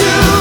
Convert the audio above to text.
you.